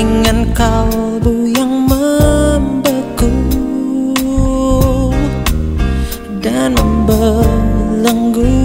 dengan kalbu yang membeku dan membelenggu.